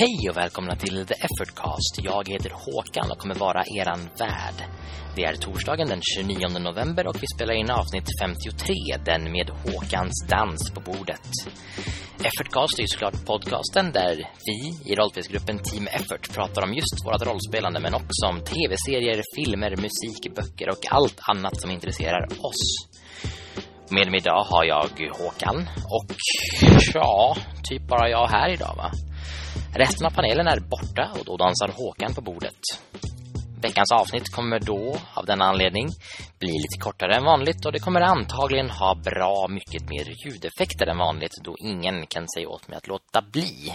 Hej och välkomna till The Effortcast. Jag heter Håkan och kommer vara eran värd. Det är torsdagen den 29 november och vi spelar in avsnitt 53, den med Håkans dans på bordet. Effortcast är ju såklart podcasten där vi i rollspelsgruppen Team Effort pratar om just vårt rollspelande men också om tv-serier, filmer, musik, böcker och allt annat som intresserar oss. Med mig idag har jag Håkan och ja, typ bara jag här idag va? Resten av panelen är borta och då dansar Håkan på bordet. Veckans avsnitt kommer då, av denna anledning, bli lite kortare än vanligt och det kommer antagligen ha bra mycket mer ljudeffekter än vanligt då ingen kan säga åt mig att låta bli.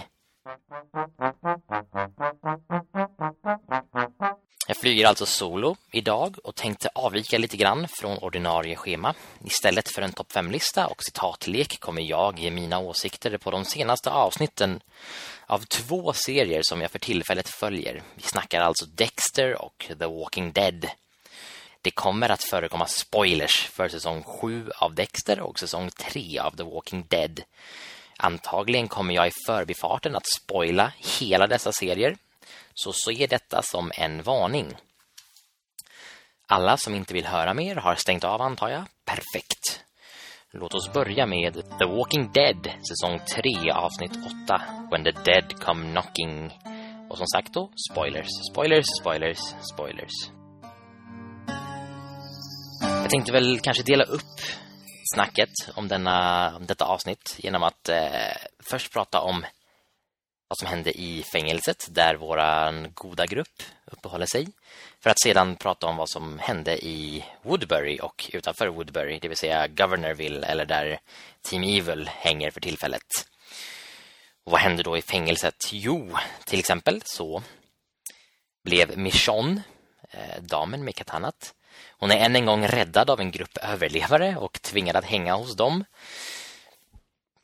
Jag flyger alltså solo idag och tänkte avvika lite grann från ordinarie schema. Istället för en topp 5-lista och citatlek kommer jag ge mina åsikter på de senaste avsnitten av två serier som jag för tillfället följer. Vi snackar alltså Dexter och The Walking Dead. Det kommer att förekomma spoilers för säsong 7 av Dexter och säsong 3 av The Walking Dead. Antagligen kommer jag i förbifarten att spoila hela dessa serier. Så se detta som en varning. Alla som inte vill höra mer har stängt av antar jag. Perfekt. Låt oss börja med The Walking Dead, säsong 3, avsnitt 8, When the Dead Come Knocking. Och som sagt då, spoilers, spoilers, spoilers, spoilers. Jag tänkte väl kanske dela upp snacket om, denna, om detta avsnitt genom att eh, först prata om vad som hände i fängelset där våran goda grupp uppehåller sig. För att sedan prata om vad som hände i Woodbury och utanför Woodbury, det vill säga Governorville eller där Team Evil hänger för tillfället. Och vad hände då i fängelset? Jo, till exempel så blev Michonne, eh, damen med katanat, hon är än en gång räddad av en grupp överlevare och tvingad att hänga hos dem.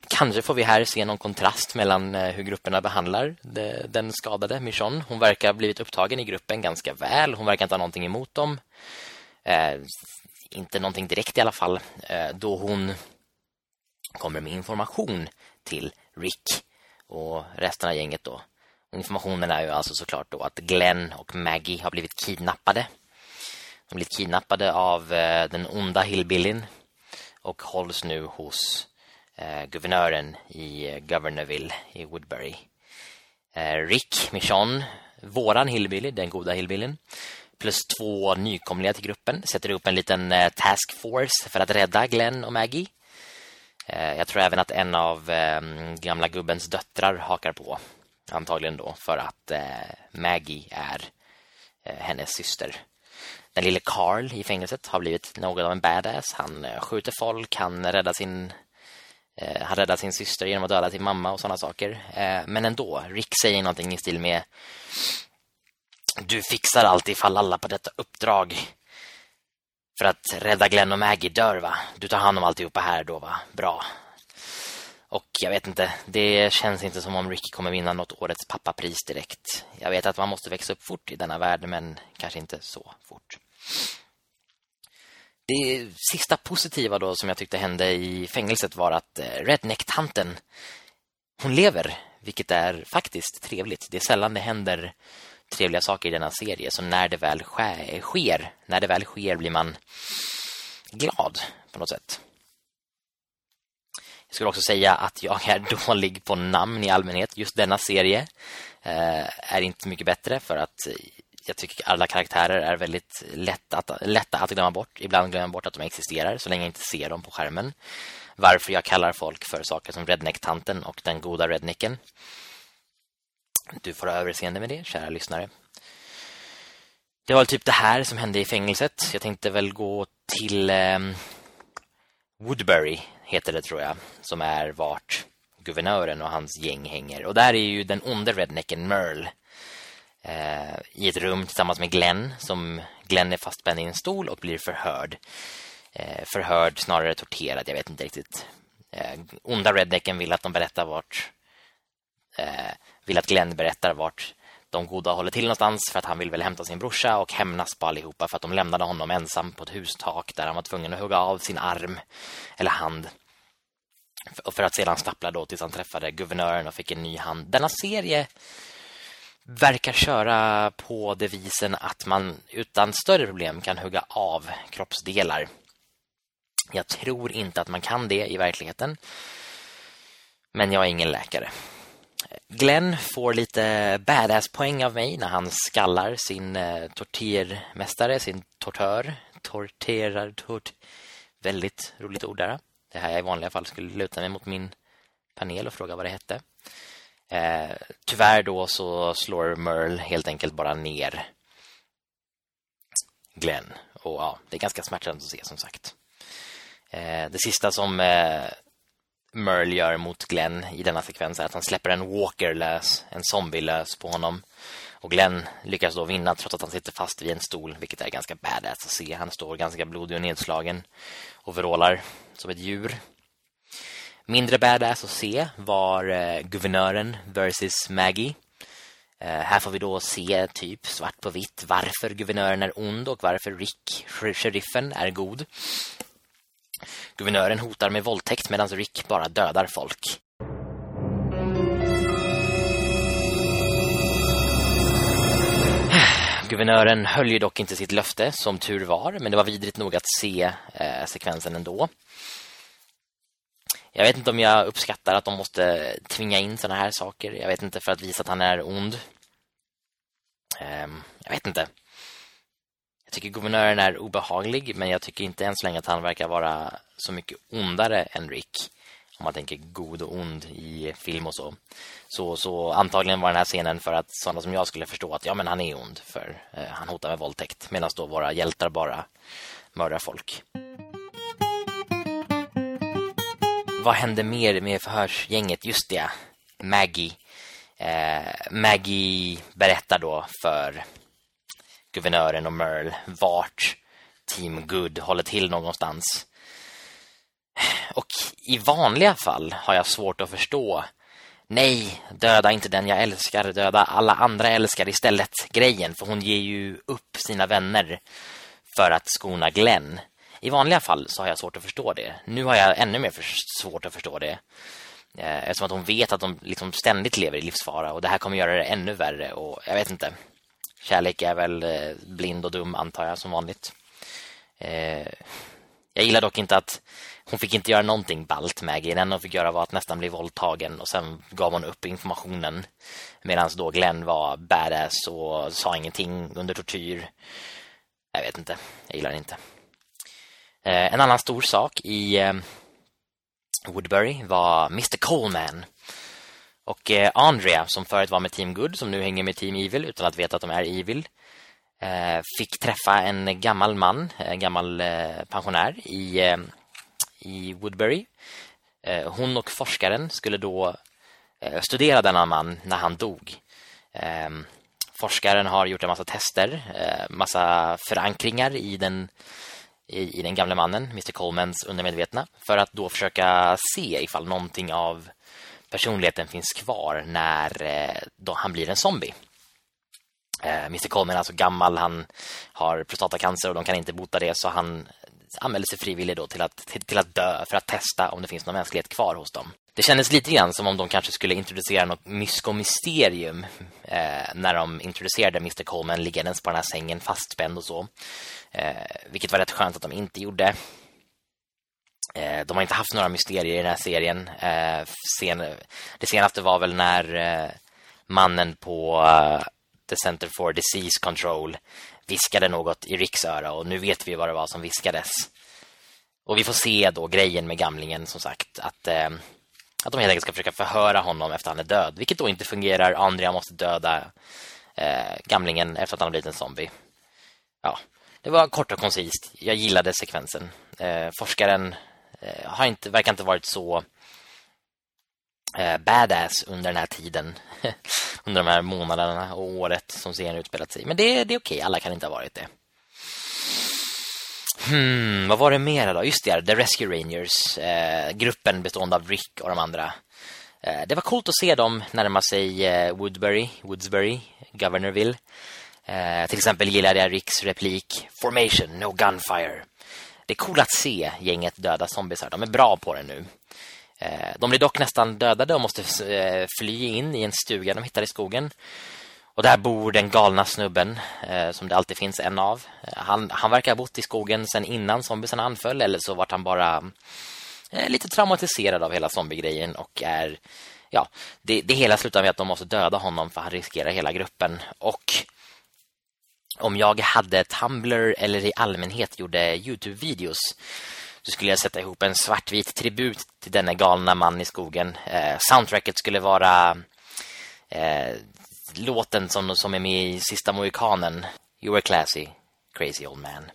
Kanske får vi här se någon kontrast mellan eh, hur grupperna behandlar den skadade Michonne. Hon verkar ha blivit upptagen i gruppen ganska väl. Hon verkar inte ha någonting emot dem. Eh, inte någonting direkt i alla fall. Eh, då hon kommer med information till Rick och resten av gänget då. informationen är ju alltså såklart då att Glenn och Maggie har blivit kidnappade. De har blivit kidnappade av eh, den onda hillbillyn och hålls nu hos Eh, guvernören i eh, Governorville i Woodbury. Eh, Rick Michon, våran hillbilly, den goda hillbillyn, plus två nykomlingar till gruppen sätter upp en liten task force för att rädda Glenn och Maggie. Jag tror även att en av ehm, gamla gubbens döttrar hakar på antagligen då för att Maggie är hennes syster. Den lille Carl i fängelset har blivit något av en badass. Han skjuter folk, han räddar sin Eh, han räddar sin syster genom att döda sin mamma och sådana saker. Eh, men ändå, Rick säger någonting i stil med Du fixar allt ifall alla på detta uppdrag för att rädda Glenn och Maggie dör va? Du tar hand om alltihopa här då va? Bra. Och jag vet inte, det känns inte som om Rick kommer vinna något årets pappapris direkt. Jag vet att man måste växa upp fort i denna värld men kanske inte så fort. Det sista positiva då som jag tyckte hände i fängelset var att eh, Redneck-tanten hon lever, vilket är faktiskt trevligt. Det är sällan det händer trevliga saker i denna serie så när det väl sker, när det väl sker blir man glad på något sätt. Jag skulle också säga att jag är dålig på namn i allmänhet. Just denna serie eh, är inte mycket bättre för att jag tycker alla karaktärer är väldigt lätta att, lätta att glömma bort. Ibland glömmer jag bort att de existerar så länge jag inte ser dem på skärmen. Varför jag kallar folk för saker som Redneck-tanten och den goda Rednecken. Du får överseende med det, kära lyssnare. Det var typ det här som hände i fängelset. Jag tänkte väl gå till eh, Woodbury, heter det tror jag. Som är vart guvernören och hans gäng hänger. Och där är ju den onde rednecken Merle eh, i ett rum tillsammans med Glenn som Glenn är fastspänd i en stol och blir förhörd. Eh, förhörd, snarare torterad, jag vet inte riktigt. Eh, onda rednecken vill att de berättar vart eh, vill att Glenn berättar vart de goda håller till någonstans för att han vill väl hämta sin brorsa och hämnas på allihopa för att de lämnade honom ensam på ett hustak där han var tvungen att hugga av sin arm eller hand. för att sedan stappla då tills han träffade guvernören och fick en ny hand. Denna serie verkar köra på devisen att man utan större problem kan hugga av kroppsdelar. Jag tror inte att man kan det i verkligheten. Men jag är ingen läkare. Glenn får lite badass-poäng av mig när han skallar sin tortermästare, tortyrmästare, sin tortör. Torterar, tort. Väldigt roligt ord där. Det här jag i vanliga fall skulle luta mig mot min panel och fråga vad det hette. Eh, tyvärr då så slår Merle helt enkelt bara ner Glenn. Och ja, det är ganska smärtsamt att se som sagt. Eh, det sista som eh, Merle gör mot Glenn i denna sekvens är att han släpper en walker lös, en zombie lös på honom. Och Glenn lyckas då vinna trots att han sitter fast vid en stol, vilket är ganska badass att se. Han står ganska blodig och nedslagen och vrålar som ett djur. Mindre badass att se var eh, guvernören versus Maggie. Eh, här får vi då se typ svart på vitt varför guvernören är ond och varför Rick, sheriffen, är god. Guvernören hotar med våldtäkt medan Rick bara dödar folk. Guvernören höll ju dock inte sitt löfte, som tur var. Men det var vidrigt nog att se eh, sekvensen ändå. Jag vet inte om jag uppskattar att de måste tvinga in såna här saker. Jag vet inte för att visa att han är ond. Ehm, jag vet inte. Jag tycker guvernören är obehaglig, men jag tycker inte än så länge att han verkar vara så mycket ondare än Rick om man tänker god och ond i film och så. Så, så antagligen var den här scenen för att sådana som jag skulle förstå att ja, men han är ond för eh, han hotar med våldtäkt. Medan då våra hjältar bara mördar folk. Vad hände mer med förhörsgänget? Just det, Maggie. Eh, Maggie berättar då för guvernören och Merle vart Team Good håller till någonstans. Och i vanliga fall har jag svårt att förstå Nej, döda inte den jag älskar Döda alla andra älskar istället Grejen, för hon ger ju upp sina vänner För att skona Glenn i vanliga fall så har jag svårt att förstå det Nu har jag ännu mer svårt att förstå det eh, Eftersom att hon vet att de liksom ständigt lever i livsfara Och det här kommer göra det ännu värre Och jag vet inte Kärlek är väl eh, blind och dum antar jag som vanligt eh, Jag gillar dock inte att hon fick inte göra någonting balt Maggie. Det enda hon fick göra var att nästan bli våldtagen och sen gav hon upp informationen. Medan då Glenn var badass och sa ingenting under tortyr. Jag vet inte. Jag gillar det inte. Eh, en annan stor sak i eh, Woodbury var Mr. Coleman. Och eh, Andrea som förut var med Team Good som nu hänger med Team Evil utan att veta att de är Evil fick träffa en gammal man, en gammal pensionär i i Woodbury. Hon och forskaren skulle då studera denna man när han dog. Ehm, forskaren har gjort en massa tester, massa förankringar i den i, den gamle mannen, Mr. Colemans undermedvetna för att då försöka se ifall någonting av personligheten finns kvar när eh, då han blir en zombie. Eh, Mr. Coleman är alltså gammal, han har prostatacancer och de kan inte bota det så han anmälde sig frivilligt då till att, till, till, att dö för att testa om det finns någon mänsklighet kvar hos dem. Det kändes lite grann som om de kanske skulle introducera något myskomysterium eh, när de introducerade Mr. Coleman liggandes på den här sängen fastspänd och så. Eh, vilket var rätt skönt att de inte gjorde. Eh, de har inte haft några mysterier i den här serien. Eh, sen, det senaste var väl när eh, mannen på uh, The Center for Disease Control viskade något i Ricks öra och nu vet vi vad det var som viskades. Och vi får se då grejen med gamlingen som sagt att, eh, att de helt enkelt ska försöka förhöra honom efter han är död. Vilket då inte fungerar. Andrea måste döda eh, gamlingen efter att han har blivit en zombie. Ja, det var kort och koncist. Jag gillade sekvensen. Eh, forskaren eh, har inte, verkar inte varit så eh, badass under den här tiden. under de här månaderna och året som serien utspelat sig. Men det, det är okej, alla kan inte ha varit det. Hmm, vad var det mer då? Just det, The Rescue Rangers. Eh, gruppen bestående av Rick och de andra. Eh, det var coolt att se dem närma sig eh, Woodbury, Woodsbury, Governorville. Eh, till exempel gillade jag Ricks replik Formation, no gunfire. Det är coolt att se gänget döda zombiesar. De är bra på det nu. Eh, de blir dock nästan dödade och måste eh, fly in i en stuga de hittar i skogen. Och där bor den galna snubben eh, som det alltid finns en av. Eh, han, han verkar ha bott i skogen sedan innan zombiesen anföll eller så vart han bara eh, lite traumatiserad av hela zombiegrejen och är ja, det, det hela slutar med att de måste döda honom för han riskerar hela gruppen och om jag hade Tumblr eller i allmänhet gjorde Youtube-videos så skulle jag sätta ihop en svartvit tribut till denna galna man i skogen. Eh, soundtracket skulle vara eh, låten som, som är med i Sista Mohikanen. You were classy, crazy old man.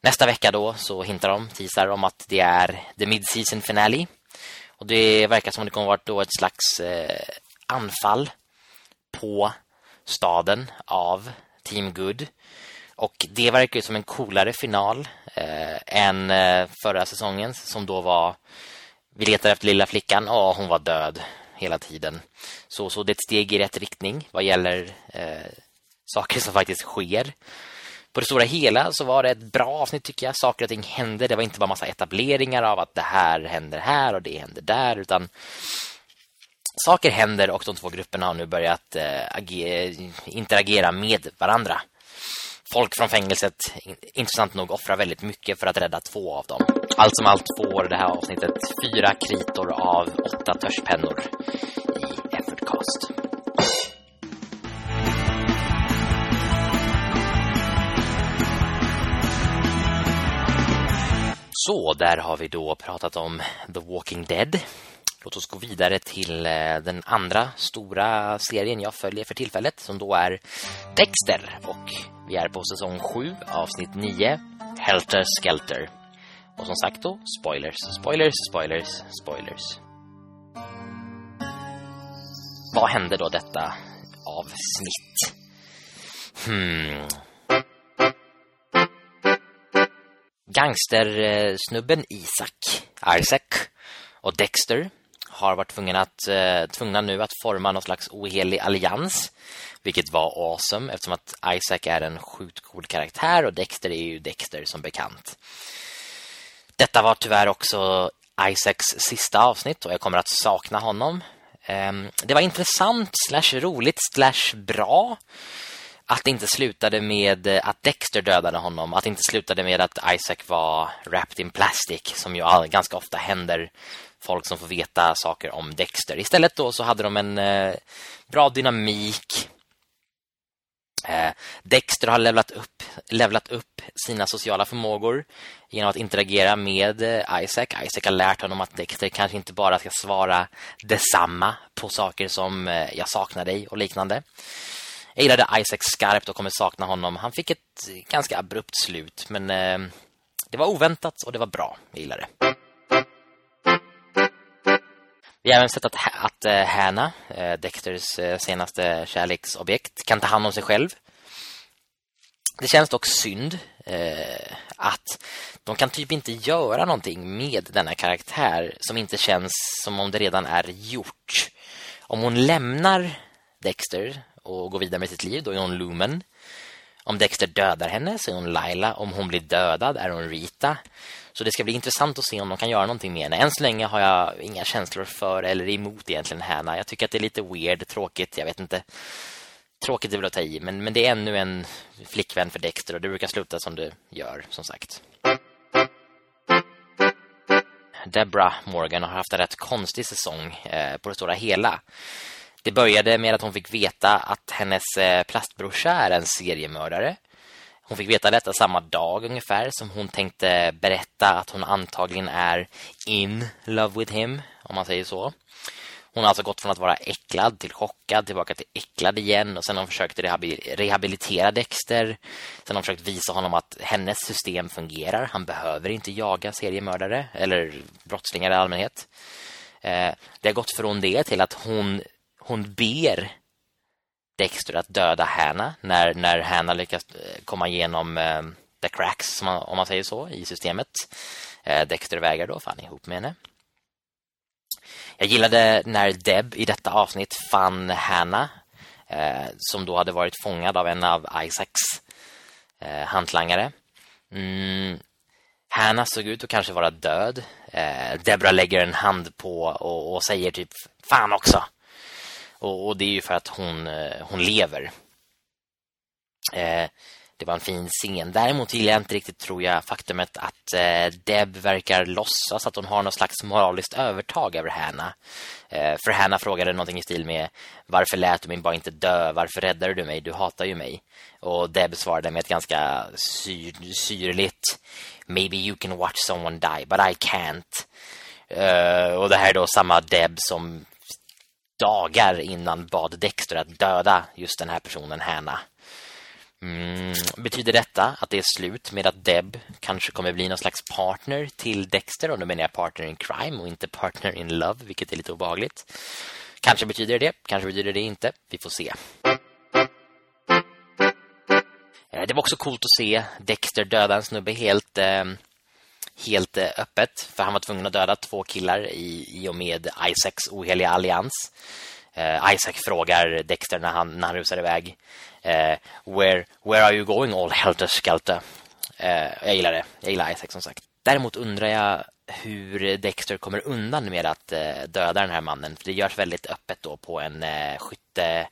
Nästa vecka då så hintar de, teasar om att det är the mid-season finale. Och det verkar som det kommer att vara ett slags eh, anfall på staden av Team Good. Och det verkar ju som en coolare final Eh, än eh, förra säsongen som då var vi letar efter lilla flickan och hon var död hela tiden. Så, så det är ett steg i rätt riktning vad gäller eh, saker som faktiskt sker. På det stora hela så var det ett bra avsnitt tycker jag. Saker och ting hände. Det var inte bara massa etableringar av att det här händer här och det händer där. Utan saker händer och de två grupperna har nu börjat eh, interagera med varandra. Folk från fängelset, intressant nog, offrar väldigt mycket för att rädda två av dem. Allt som allt får det här avsnittet fyra kritor av åtta törspennor i Effortcast. Så, där har vi då pratat om The Walking Dead. Låt oss gå vidare till eh, den andra stora serien jag följer för tillfället som då är Dexter och vi är på säsong 7 avsnitt 9 Helter Skelter. Och som sagt då, spoilers, spoilers, spoilers, spoilers. Vad hände då detta avsnitt? Hmm. Gangstersnubben eh, Isak, Isaac och Dexter har varit tvungna, att, eh, tvungna nu att forma någon slags ohelig allians. Vilket var awesome eftersom att Isaac är en sjukt cool karaktär och Dexter är ju Dexter som bekant. Detta var tyvärr också Isaacs sista avsnitt och jag kommer att sakna honom. Eh, det var intressant, slash roligt, slash bra att det inte slutade med att Dexter dödade honom. Att det inte slutade med att Isaac var wrapped in plastic som ju ganska ofta händer folk som får veta saker om Dexter. Istället då så hade de en eh, bra dynamik. Eh, Dexter har levlat upp, levlat upp sina sociala förmågor genom att interagera med eh, Isaac. Isaac har lärt honom att Dexter kanske inte bara ska svara detsamma på saker som eh, jag saknar dig och liknande. Jag gillade Isaac skarpt och kommer sakna honom. Han fick ett ganska abrupt slut men eh, det var oväntat och det var bra. Jag gillade det. Vi har även sett att, att eh, uh, Hanna, uh, eh, Dexters uh, senaste kärleksobjekt, kan ta hand om sig själv. Det känns dock synd att de kan typ inte göra någonting med denna karaktär som inte känns som om det redan är gjort. Om hon lämnar Dexter och går vidare med sitt liv, då är hon Lumen. Om Dexter dödar henne så är hon Laila. Om hon blir dödad är hon Rita. Så det ska bli intressant att se om de kan göra någonting med henne. Än så länge har jag inga känslor för eller emot egentligen henne. Jag tycker att det är lite weird, tråkigt, jag vet inte. Tråkigt är väl att ta i, men, men det är ännu en flickvän för Dexter och det brukar sluta som det gör, som sagt. Debra Morgan har haft en rätt konstig säsong eh, på det stora hela. Det började med att hon fick veta att hennes eh, plastbrorsa är en seriemördare. Hon fick veta detta samma dag ungefär som hon tänkte berätta att hon antagligen är in love with him, om man säger så. Hon har alltså gått från att vara äcklad till chockad, tillbaka till äcklad igen och sen har hon försökt rehabilitera Dexter. Sen har hon försökt visa honom att hennes system fungerar. Han behöver inte jaga seriemördare eller brottslingar i allmänhet. Eh, det har gått från det till att hon, hon ber Dexter att döda Hanna när, när Hanna lyckas eh, komma igenom eh, the cracks, man, om man säger så, i systemet. Eh, Dexter vägrar då, fan ihop med henne. Jag gillade när Deb i detta avsnitt fann Hanna eh, som då hade varit fångad av en av Isaacs eh, hantlangare. Mm. Hanna såg ut att kanske vara död. Eh, Debra lägger en hand på och, och säger typ fan också. Och, och, det är ju för att hon, eh, hon lever. Eh, det var en fin scen. Däremot gillar jag inte riktigt, tror jag, faktumet att eh, Deb verkar låtsas att hon har något slags moraliskt övertag över Hanna. Eh, för Hanna frågade någonting i stil med Varför lät du mig bara inte dö? Varför räddade du mig? Du hatar ju mig. Och Deb svarade med ett ganska syr syrligt Maybe you can watch someone die, but I can't. Uh, och det här är då samma Deb som dagar innan bad Dexter att döda just den här personen, Hanna. Mm, betyder detta att det är slut med att Deb kanske kommer bli någon slags partner till Dexter? Och då menar jag partner in crime och inte partner in love, vilket är lite obehagligt. Kanske betyder det, kanske betyder det inte. Vi får se. Eh, det var också coolt att se Dexter döda en snubbe helt, eh, helt eh, öppet. För han var tvungen att döda två killar i, i och med Isaacs oheliga allians. Uh, Isaac frågar Dexter när han, när han rusar iväg uh, where, where are you going all helter skelter? Uh, jag gillar det. Jag gillar Isaac som sagt. Däremot undrar jag hur Dexter kommer undan med att döda den här mannen. För det görs väldigt öppet då på en skytte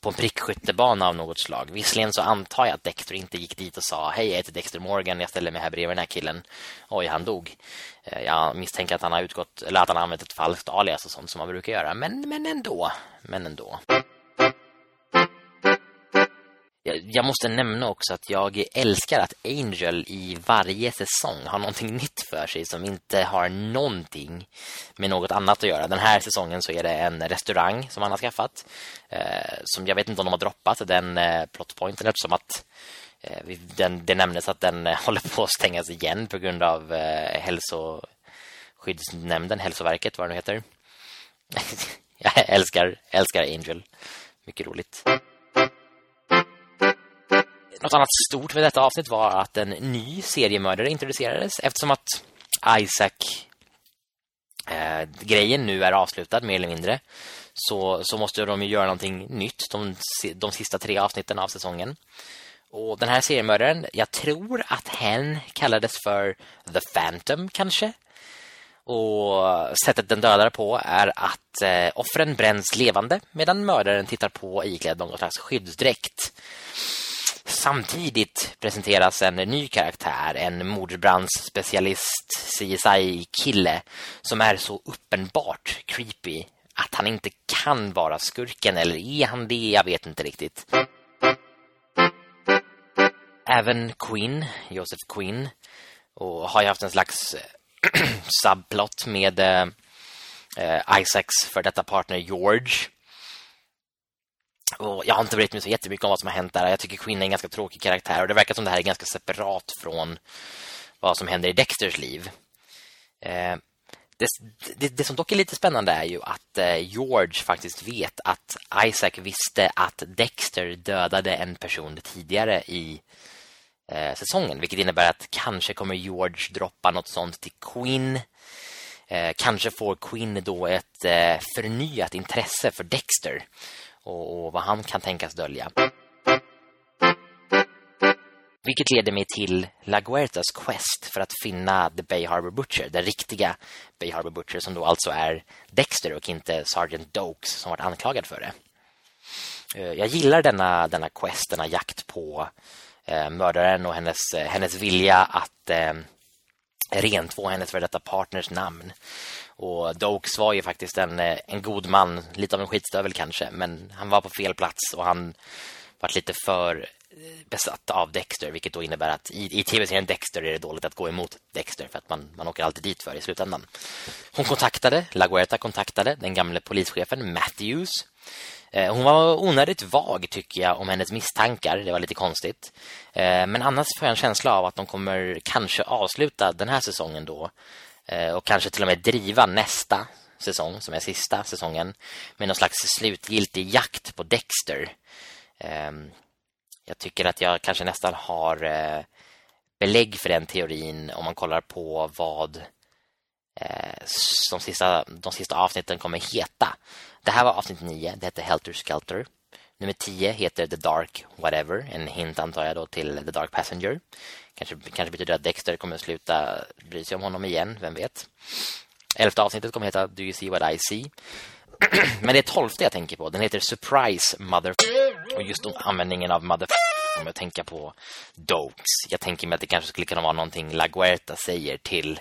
på en prickskyttebana av något slag. Visserligen så antar jag att Dexter inte gick dit och sa Hej, jag heter Dexter Morgan, jag ställer mig här bredvid den här killen. Oj, han dog. Eh, jag misstänker att han har utgått eller att han har använt ett falskt alias och sånt som man brukar göra. Men, men ändå. Men ändå. Jag måste nämna också att jag älskar att Angel i varje säsong har någonting nytt för sig som inte har någonting med något annat att göra. Den här säsongen så är det en restaurang som han har skaffat eh, som jag vet inte om de har droppat den eh, plotpointen eftersom att eh, den, det nämndes att den eh, håller på att stängas igen på grund av eh, hälsoskyddsnämnden, hälsoverket, vad det nu heter. jag älskar, älskar Angel. Mycket roligt. Något annat stort med detta avsnitt var att en ny seriemördare introducerades eftersom att Isaac eh, grejen nu är avslutad mer eller mindre så, så måste de ju göra någonting nytt de, de sista tre avsnitten av säsongen. Och den här seriemördaren, jag tror att hen kallades för The Phantom kanske. Och sättet den dödar på är att eh, offren bränns levande medan mördaren tittar på iklädd någon slags skyddsdräkt. Samtidigt presenteras en ny karaktär, en mordbrandsspecialist CSI-kille som är så uppenbart creepy att han inte kan vara skurken eller är han det? Jag vet inte riktigt. Även Quinn, Joseph Quinn och har ju haft en slags eh, subplot med eh, eh Isaacs för detta partner George och jag har inte brytt mig så jättemycket om vad som har hänt där. Jag tycker Quinn är en ganska tråkig karaktär. Och det verkar som det här är ganska separat från vad som händer i Dexters liv. Eh, det, det, det, som dock är lite spännande är ju att eh, George faktiskt vet att Isaac visste att Dexter dödade en person tidigare i eh, säsongen. Vilket innebär att kanske kommer George droppa något sånt till Quinn. Eh, kanske får Quinn då ett eh, förnyat intresse för Dexter och, och vad han kan tänkas dölja. Vilket leder mig till LaGuertas quest för att finna The Bay Harbor Butcher, den riktiga Bay Harbor Butcher som då alltså är Dexter och inte Sergeant Dokes som varit anklagad för det. Eh, jag gillar denna, denna quest, denna jakt på eh, mördaren och hennes, eh, hennes vilja att eh, rentvå hennes för detta partners namn. Och Dokes var ju faktiskt en, eh, en god man, lite av en skitstövel kanske, men han var på fel plats och han var lite för eh, besatt av Dexter, vilket då innebär att i, i tv-serien Dexter är det dåligt att gå emot Dexter för att man, man åker alltid dit för i slutändan. Hon kontaktade, Laguerta kontaktade den gamle polischefen Matthews. Eh, hon var onödigt vag tycker jag om hennes misstankar, det var lite konstigt. Eh, men annars får jag en känsla av att de kommer kanske avsluta den här säsongen då Eh, och kanske till och med driva nästa säsong som är sista säsongen med någon slags slutgiltig jakt på Dexter. Ehm, jag tycker att jag kanske nästan har eh, belägg för den teorin om man kollar på vad eh, de sista, de sista avsnitten kommer heta. Det här var avsnitt 9, det heter Helter Skelter. Nummer 10 heter The Dark Whatever. En hint antar jag då till The Dark Passenger. Kanske, kanske betyder att Dexter kommer att sluta bry sig om honom igen, vem vet. Elfte avsnittet kommer att heta Do You See What I See? Men det är tolfte jag tänker på. Den heter Surprise Mother och just användningen av Mother om jag tänker på Dokes. Jag tänker mig att det kanske skulle kunna vara någonting LaGuerta säger till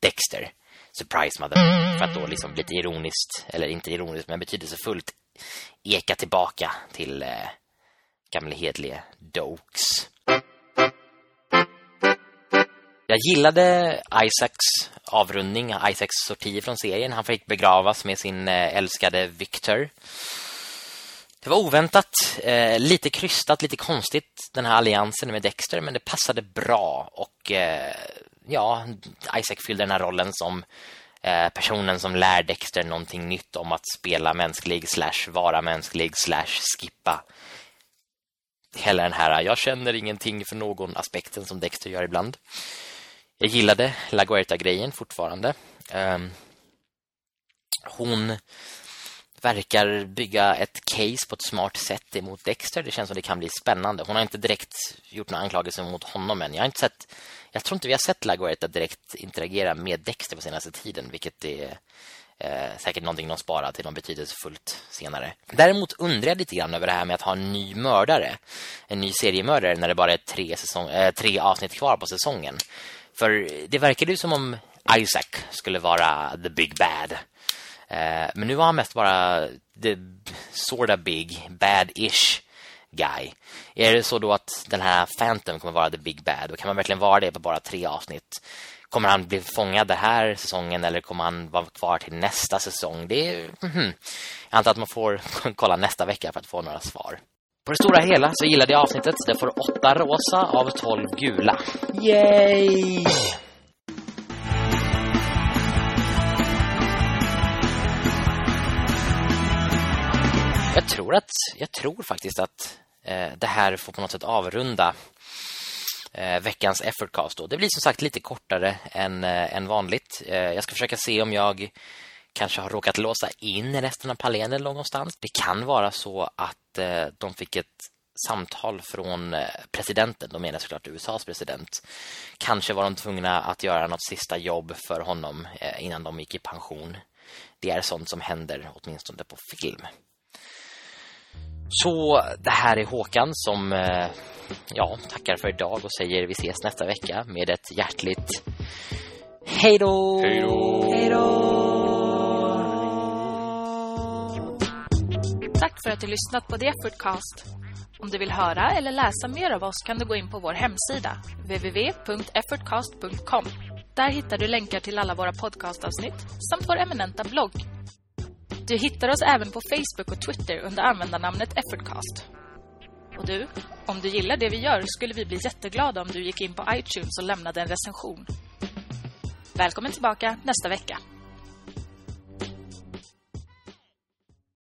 Dexter. Surprise Mother. För att då liksom lite ironiskt, eller inte ironiskt men betydelsefullt eka tillbaka till eh, gamle hedlige Dokes. Jag gillade Isaacs avrundning, Isaacs sorti från serien. Han fick begravas med sin eh, älskade Victor. Det var oväntat, eh, lite krystat, lite konstigt den här alliansen med Dexter, men det passade bra och eh, ja, Isaac fyllde den här rollen som eh, personen som lär Dexter någonting nytt om att spela mänsklig slash vara mänsklig slash skippa hela den här jag känner ingenting för någon aspekten som Dexter gör ibland. Jag gillade LaGuerta-grejen fortfarande. Ehm, hon verkar bygga ett case på ett smart sätt emot Dexter. Det känns som det kan bli spännande. Hon har inte direkt gjort några anklagelser mot honom än. Jag har inte sett jag tror inte vi har sett LaGuerta direkt interagera med Dexter på senaste tiden, vilket är eh, säkert någonting de sparar till något betydelsefullt senare. Däremot undrar jag lite grann över det här med att ha en ny mördare, en ny seriemördare när det bara är tre, säsong, eh, tre avsnitt kvar på säsongen. För det verkar ju som om Isaac skulle vara the big bad. Eh, men nu var han mest bara the sorta big, bad-ish guy. Är det så då att den här Phantom kommer vara the big bad? Och kan man verkligen vara det på bara tre avsnitt? Kommer han bli fångad den här säsongen eller kommer han vara kvar till nästa säsong? Det är, mm -hmm. Jag antar att man får kolla nästa vecka för att få några svar. På det stora hela så gillade jag avsnittet. Det får åtta rosa av tolv gula. Yay! Jag tror att jag tror faktiskt att eh, det här får på något sätt avrunda eh, veckans effortcast då. Det blir som sagt lite kortare än eh, än vanligt. Eh, jag ska försöka se om jag kanske har råkat låsa in resten av panelen någonstans. Det kan vara så att eh, de fick ett samtal från eh, presidenten, de menar såklart USAs president. Kanske var de tvungna att göra något sista jobb för honom eh, innan de gick i pension. Det är sånt som händer åtminstone på film. Så det här är Håkan som eh, ja, tackar för idag och säger vi ses nästa vecka med ett hjärtligt hej då! Hej då! Tack för att du lyssnat på The Effortcast. Om du vill höra eller läsa mer av oss kan du gå in på vår hemsida www.effortcast.com. Där hittar du länkar till alla våra podcastavsnitt samt vår eminenta blogg du hittar oss även på Facebook och Twitter under användarnamnet Effortcast. Och du, om du gillar det vi gör skulle vi bli jätteglada om du gick in på iTunes och lämnade en recension. Välkommen tillbaka nästa vecka.